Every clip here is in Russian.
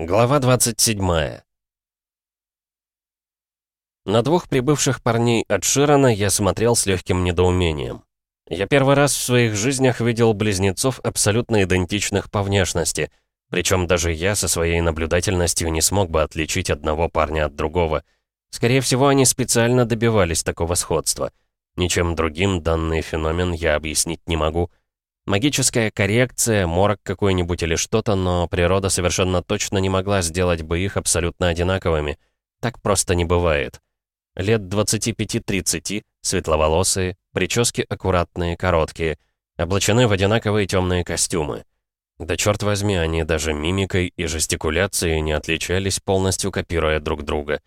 Глава 27 На двух прибывших парней от Широна я смотрел с легким недоумением. Я первый раз в своих жизнях видел близнецов абсолютно идентичных по внешности, причем даже я со своей наблюдательностью не смог бы отличить одного парня от другого. Скорее всего, они специально добивались такого сходства. Ничем другим данный феномен я объяснить не могу — Магическая коррекция, морок какой-нибудь или что-то, но природа совершенно точно не могла сделать бы их абсолютно одинаковыми. Так просто не бывает. Лет 25-30, светловолосые, прически аккуратные, короткие, облачены в одинаковые темные костюмы. Да черт возьми, они даже мимикой и жестикуляцией не отличались, полностью копируя друг друга.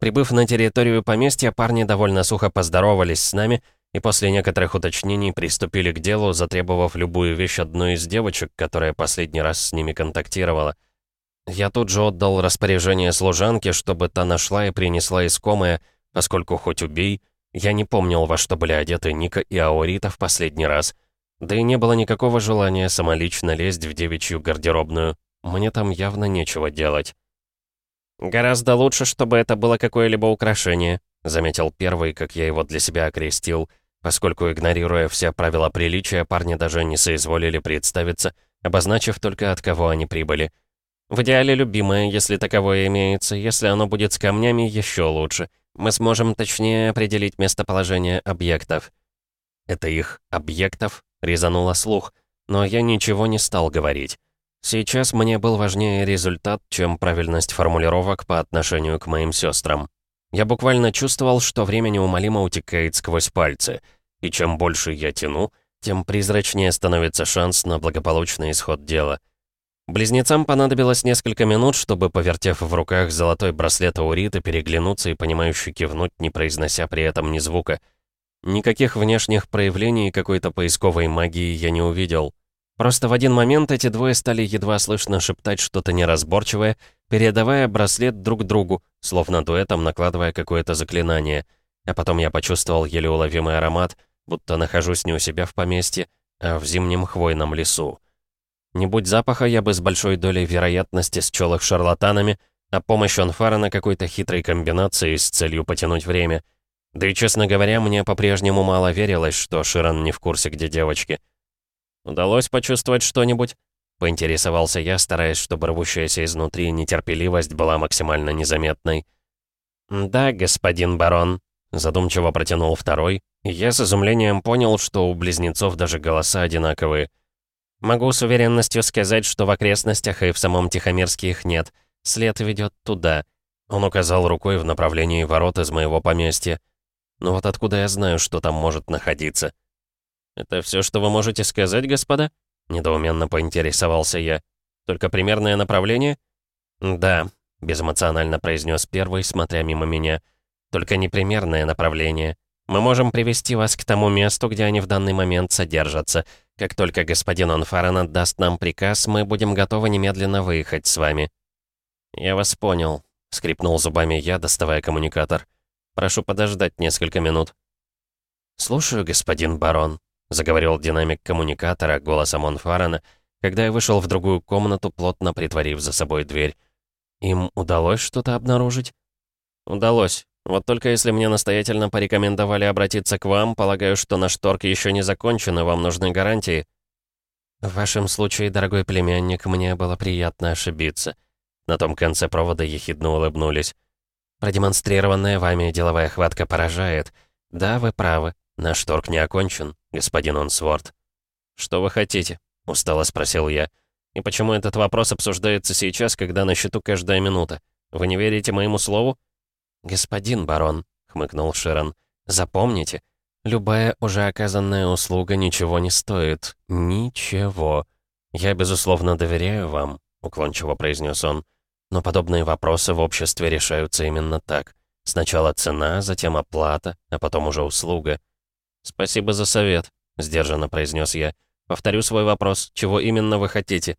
Прибыв на территорию поместья, парни довольно сухо поздоровались с нами и после некоторых уточнений приступили к делу, затребовав любую вещь одной из девочек, которая последний раз с ними контактировала. Я тут же отдал распоряжение служанке, чтобы та нашла и принесла искомое, поскольку хоть убей, я не помнил, во что были одеты Ника и Аорита в последний раз. Да и не было никакого желания самолично лезть в девичью гардеробную. Мне там явно нечего делать. «Гораздо лучше, чтобы это было какое-либо украшение», заметил первый, как я его для себя окрестил — поскольку, игнорируя все правила приличия, парни даже не соизволили представиться, обозначив только от кого они прибыли. В идеале любимое, если таковое имеется, если оно будет с камнями, еще лучше. Мы сможем точнее определить местоположение объектов. Это их объектов резануло слух, но я ничего не стал говорить. Сейчас мне был важнее результат, чем правильность формулировок по отношению к моим сестрам. Я буквально чувствовал, что время неумолимо утекает сквозь пальцы, и чем больше я тяну, тем призрачнее становится шанс на благополучный исход дела. Близнецам понадобилось несколько минут, чтобы, повертев в руках золотой браслет Аурита, переглянуться и понимающе кивнуть, не произнося при этом ни звука. Никаких внешних проявлений какой-то поисковой магии я не увидел. Просто в один момент эти двое стали едва слышно шептать что-то неразборчивое, передавая браслет друг другу, словно дуэтом накладывая какое-то заклинание. А потом я почувствовал еле уловимый аромат, будто нахожусь не у себя в поместье, а в зимнем хвойном лесу. Не будь запаха, я бы с большой долей вероятности счел их шарлатанами, а помощь Онфара на какой-то хитрой комбинации с целью потянуть время. Да и, честно говоря, мне по-прежнему мало верилось, что Ширан не в курсе, где девочки. «Удалось почувствовать что-нибудь?» — поинтересовался я, стараясь, чтобы рвущаяся изнутри нетерпеливость была максимально незаметной. «Да, господин барон», — задумчиво протянул второй, я с изумлением понял, что у близнецов даже голоса одинаковые. Могу с уверенностью сказать, что в окрестностях и в самом Тихомирске их нет. След ведет туда. Он указал рукой в направлении ворот из моего поместья. Но вот откуда я знаю, что там может находиться? «Это все, что вы можете сказать, господа?» Недоуменно поинтересовался я. «Только примерное направление?» «Да», — безэмоционально произнес первый, смотря мимо меня. «Только непримерное направление. Мы можем привести вас к тому месту, где они в данный момент содержатся. Как только господин Онфарен отдаст нам приказ, мы будем готовы немедленно выехать с вами». «Я вас понял», — скрипнул зубами я, доставая коммуникатор. «Прошу подождать несколько минут». «Слушаю, господин барон», — заговорил динамик коммуникатора голосом Онфарена, когда я вышел в другую комнату, плотно притворив за собой дверь. «Им удалось что-то обнаружить?» «Удалось. Вот только если мне настоятельно порекомендовали обратиться к вам, полагаю, что наш торг еще не закончен, и вам нужны гарантии». «В вашем случае, дорогой племянник, мне было приятно ошибиться». На том конце провода ехидно улыбнулись. «Продемонстрированная вами деловая хватка поражает. Да, вы правы, наш торг не окончен, господин Онсворд». «Что вы хотите?» — устало спросил я. «И почему этот вопрос обсуждается сейчас, когда на счету каждая минута? Вы не верите моему слову?» «Господин барон», — хмыкнул Широн, — «запомните, любая уже оказанная услуга ничего не стоит. Ничего. Я, безусловно, доверяю вам», — уклончиво произнес он. «Но подобные вопросы в обществе решаются именно так. Сначала цена, затем оплата, а потом уже услуга». «Спасибо за совет», — сдержанно произнес я. «Повторю свой вопрос. Чего именно вы хотите?»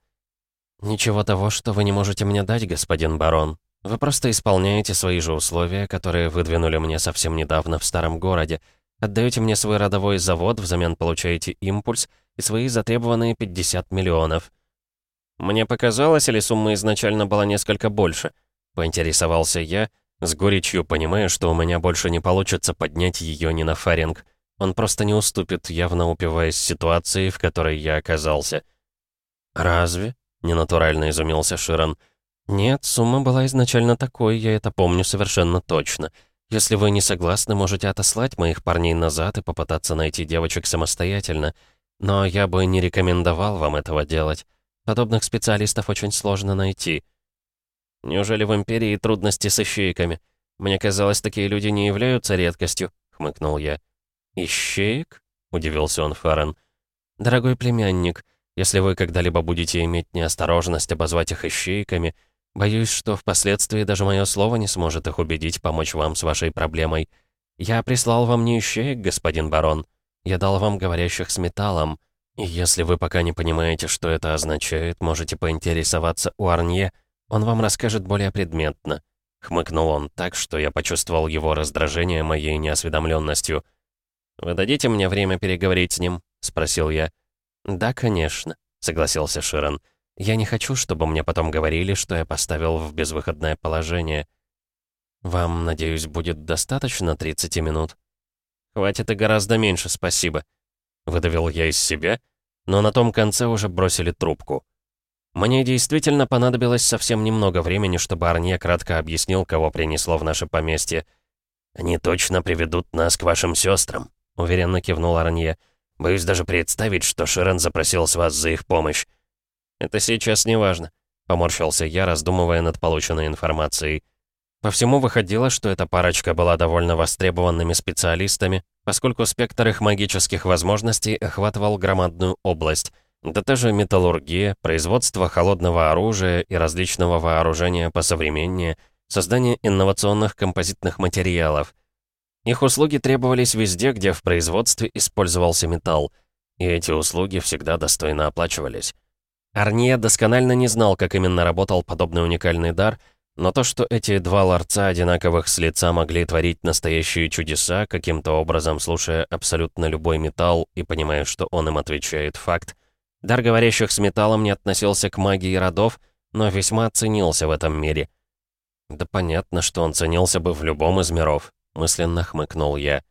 «Ничего того, что вы не можете мне дать, господин барон», вы просто исполняете свои же условия, которые выдвинули мне совсем недавно в старом городе. Отдаете мне свой родовой завод, взамен получаете импульс и свои затребованные 50 миллионов. Мне показалось, или сумма изначально была несколько больше? Поинтересовался я, с горечью понимая, что у меня больше не получится поднять ее ни на фаринг. Он просто не уступит, явно упиваясь ситуацией, в которой я оказался. «Разве?» — ненатурально изумился Ширан. «Нет, сумма была изначально такой, я это помню совершенно точно. Если вы не согласны, можете отослать моих парней назад и попытаться найти девочек самостоятельно. Но я бы не рекомендовал вам этого делать. Подобных специалистов очень сложно найти. Неужели в Империи трудности с ищейками? Мне казалось, такие люди не являются редкостью, хмыкнул я. «Ищеек?» — удивился он Фарен. «Дорогой племянник, если вы когда-либо будете иметь неосторожность обозвать их ищейками, боюсь, что впоследствии даже мое слово не сможет их убедить помочь вам с вашей проблемой. Я прислал вам не ищеек, господин барон. Я дал вам говорящих с металлом. И если вы пока не понимаете, что это означает, можете поинтересоваться у Арнье, он вам расскажет более предметно». Хмыкнул он так, что я почувствовал его раздражение моей неосведомленностью. «Вы дадите мне время переговорить с ним?» — спросил я. «Да, конечно», — согласился Широн. «Я не хочу, чтобы мне потом говорили, что я поставил в безвыходное положение. Вам, надеюсь, будет достаточно 30 минут?» «Хватит и гораздо меньше, спасибо», Выдавил я из себя, но на том конце уже бросили трубку. Мне действительно понадобилось совсем немного времени, чтобы Арне кратко объяснил, кого принесло в наше поместье. «Они точно приведут нас к вашим сестрам», — уверенно кивнул Арнье. «Боюсь даже представить, что Ширен запросил с вас за их помощь». «Это сейчас не важно», — поморщился я, раздумывая над полученной информацией. По всему выходило, что эта парочка была довольно востребованными специалистами, поскольку спектр их магических возможностей охватывал громадную область. Да та же металлургия, производство холодного оружия и различного вооружения посовременнее, создание инновационных композитных материалов. Их услуги требовались везде, где в производстве использовался металл, и эти услуги всегда достойно оплачивались. Арния досконально не знал, как именно работал подобный уникальный дар — но то, что эти два ларца одинаковых с лица могли творить настоящие чудеса, каким-то образом слушая абсолютно любой металл и понимая, что он им отвечает факт, дар говорящих с металлом не относился к магии родов, но весьма ценился в этом мире. «Да понятно, что он ценился бы в любом из миров», — мысленно хмыкнул я.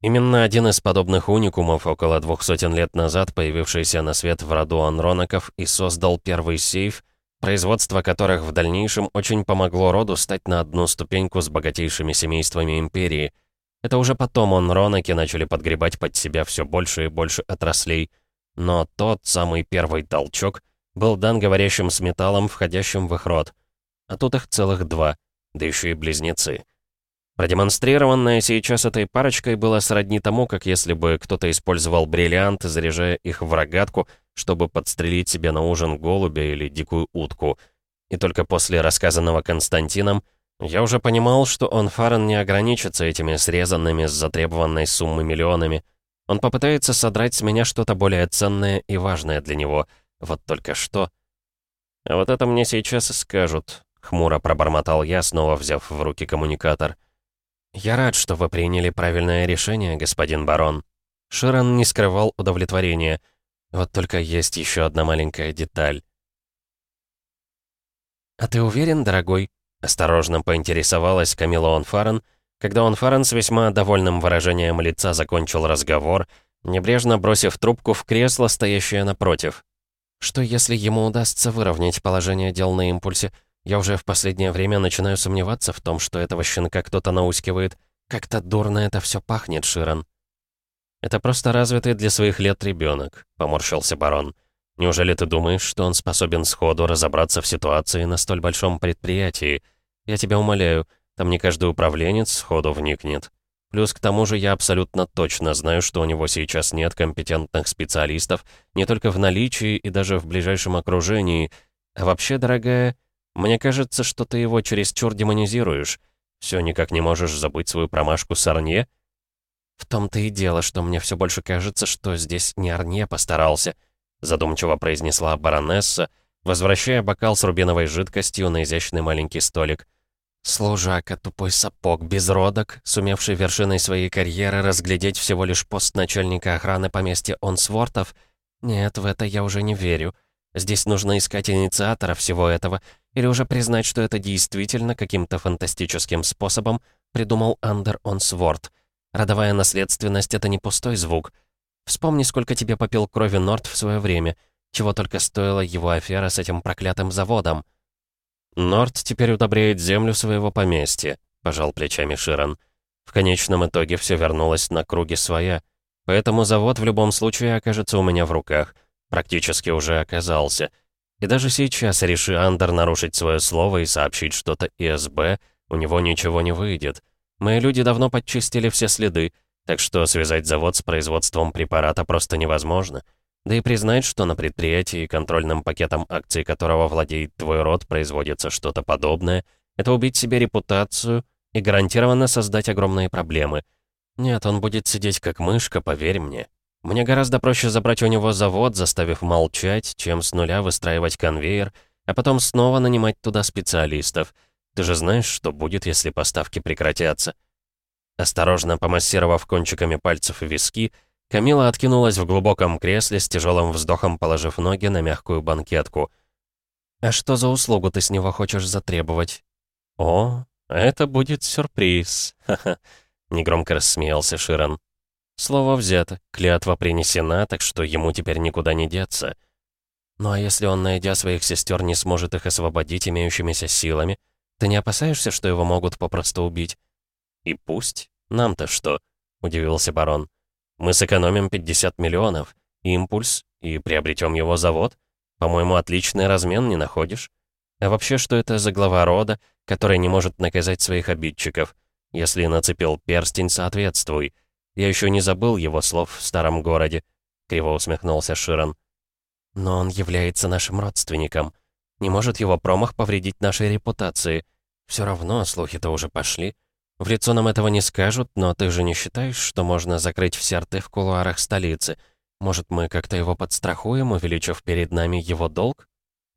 Именно один из подобных уникумов около двух сотен лет назад, появившийся на свет в роду анронаков, и создал первый сейф — производство которых в дальнейшем очень помогло роду стать на одну ступеньку с богатейшими семействами империи. Это уже потом он Ронаки начали подгребать под себя все больше и больше отраслей. Но тот самый первый толчок был дан говорящим с металлом, входящим в их род. А тут их целых два, да еще и близнецы. Продемонстрированное сейчас этой парочкой было сродни тому, как если бы кто-то использовал бриллианты, заряжая их в рогатку — чтобы подстрелить себе на ужин голубя или дикую утку. И только после рассказанного Константином я уже понимал, что он Фарен не ограничится этими срезанными с затребованной суммы миллионами. Он попытается содрать с меня что-то более ценное и важное для него. Вот только что. А вот это мне сейчас и скажут. Хмуро пробормотал я, снова взяв в руки коммуникатор. «Я рад, что вы приняли правильное решение, господин барон». Ширан не скрывал удовлетворения — вот только есть еще одна маленькая деталь. «А ты уверен, дорогой?» — осторожно поинтересовалась Камила Онфарен, когда Онфарен с весьма довольным выражением лица закончил разговор, небрежно бросив трубку в кресло, стоящее напротив. «Что, если ему удастся выровнять положение дел на импульсе? Я уже в последнее время начинаю сомневаться в том, что этого щенка кто-то наускивает. Как-то дурно это все пахнет, Ширан». «Это просто развитый для своих лет ребенок», — поморщился барон. «Неужели ты думаешь, что он способен сходу разобраться в ситуации на столь большом предприятии? Я тебя умоляю, там не каждый управленец сходу вникнет. Плюс к тому же я абсолютно точно знаю, что у него сейчас нет компетентных специалистов не только в наличии и даже в ближайшем окружении. А вообще, дорогая, мне кажется, что ты его чересчур демонизируешь. Все никак не можешь забыть свою промашку с Арнье?» «В том-то и дело, что мне все больше кажется, что здесь не Арне постарался», задумчиво произнесла баронесса, возвращая бокал с рубиновой жидкостью на изящный маленький столик. Служака, тупой сапог, безродок, сумевший вершиной своей карьеры разглядеть всего лишь пост начальника охраны поместья Онсвортов? Нет, в это я уже не верю. Здесь нужно искать инициатора всего этого, или уже признать, что это действительно каким-то фантастическим способом придумал Андер Онсворд. Родовая наследственность — это не пустой звук. Вспомни, сколько тебе попил крови Норт в свое время, чего только стоила его афера с этим проклятым заводом. «Норт теперь удобряет землю своего поместья», — пожал плечами Ширан. «В конечном итоге все вернулось на круги своя, поэтому завод в любом случае окажется у меня в руках» практически уже оказался. И даже сейчас, реши Андер нарушить свое слово и сообщить что-то ИСБ, у него ничего не выйдет. Мои люди давно подчистили все следы, так что связать завод с производством препарата просто невозможно. Да и признать, что на предприятии, контрольным пакетом акций которого владеет твой род, производится что-то подобное, это убить себе репутацию и гарантированно создать огромные проблемы. Нет, он будет сидеть как мышка, поверь мне. Мне гораздо проще забрать у него завод, заставив молчать, чем с нуля выстраивать конвейер, а потом снова нанимать туда специалистов. Ты же знаешь, что будет, если поставки прекратятся. Осторожно помассировав кончиками пальцев виски, Камила откинулась в глубоком кресле с тяжелым вздохом, положив ноги на мягкую банкетку. «А что за услугу ты с него хочешь затребовать?» «О, это будет сюрприз!» «Ха-ха!» — негромко рассмеялся Ширан. Слово взято, клятва принесена, так что ему теперь никуда не деться. Ну а если он, найдя своих сестер, не сможет их освободить имеющимися силами, ты не опасаешься, что его могут попросту убить? И пусть. Нам-то что? Удивился барон. Мы сэкономим 50 миллионов, импульс, и приобретем его завод. По-моему, отличный размен, не находишь? А вообще, что это за глава рода, который не может наказать своих обидчиков? Если нацепил перстень, соответствуй. Я еще не забыл его слов в старом городе», — криво усмехнулся Ширан. «Но он является нашим родственником. Не может его промах повредить нашей репутации. Все равно слухи-то уже пошли. В лицо нам этого не скажут, но ты же не считаешь, что можно закрыть все рты в кулуарах столицы? Может, мы как-то его подстрахуем, увеличив перед нами его долг?»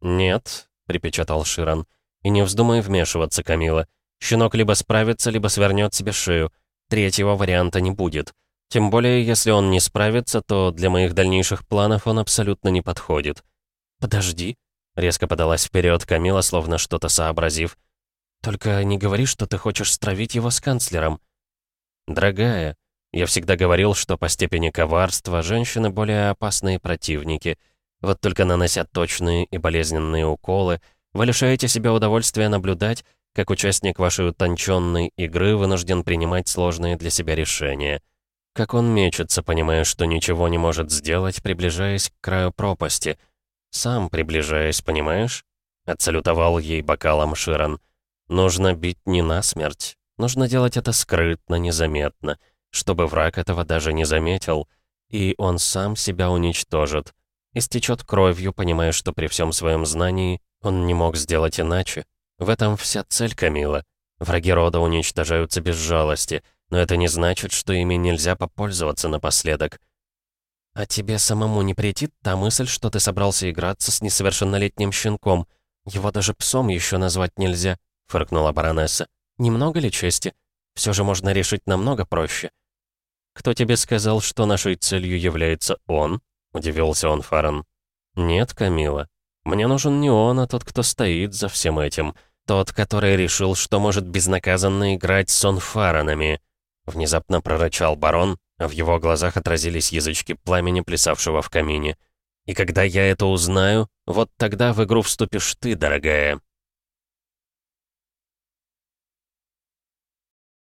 «Нет», — припечатал Ширан. «И не вздумай вмешиваться, Камила. Щенок либо справится, либо свернет себе шею. Третьего варианта не будет. Тем более, если он не справится, то для моих дальнейших планов он абсолютно не подходит. «Подожди», — резко подалась вперед Камила, словно что-то сообразив. «Только не говори, что ты хочешь стравить его с канцлером». «Дорогая, я всегда говорил, что по степени коварства женщины более опасные противники. Вот только нанося точные и болезненные уколы, вы лишаете себя удовольствия наблюдать, как участник вашей утонченной игры вынужден принимать сложные для себя решения. Как он мечется, понимая, что ничего не может сделать, приближаясь к краю пропасти. Сам приближаясь, понимаешь? Отсалютовал ей бокалом Ширан. Нужно бить не насмерть. Нужно делать это скрытно, незаметно, чтобы враг этого даже не заметил. И он сам себя уничтожит. Истечет кровью, понимая, что при всем своем знании он не мог сделать иначе. В этом вся цель Камила. Враги рода уничтожаются без жалости, но это не значит, что ими нельзя попользоваться напоследок. «А тебе самому не претит та мысль, что ты собрался играться с несовершеннолетним щенком? Его даже псом еще назвать нельзя», — фыркнула баронесса. «Немного ли чести? Все же можно решить намного проще». «Кто тебе сказал, что нашей целью является он?» — удивился он Фаран. «Нет, Камила. Мне нужен не он, а тот, кто стоит за всем этим. Тот, который решил, что может безнаказанно играть с сонфаранами. Внезапно прорычал барон, а в его глазах отразились язычки пламени, плясавшего в камине. «И когда я это узнаю, вот тогда в игру вступишь ты, дорогая».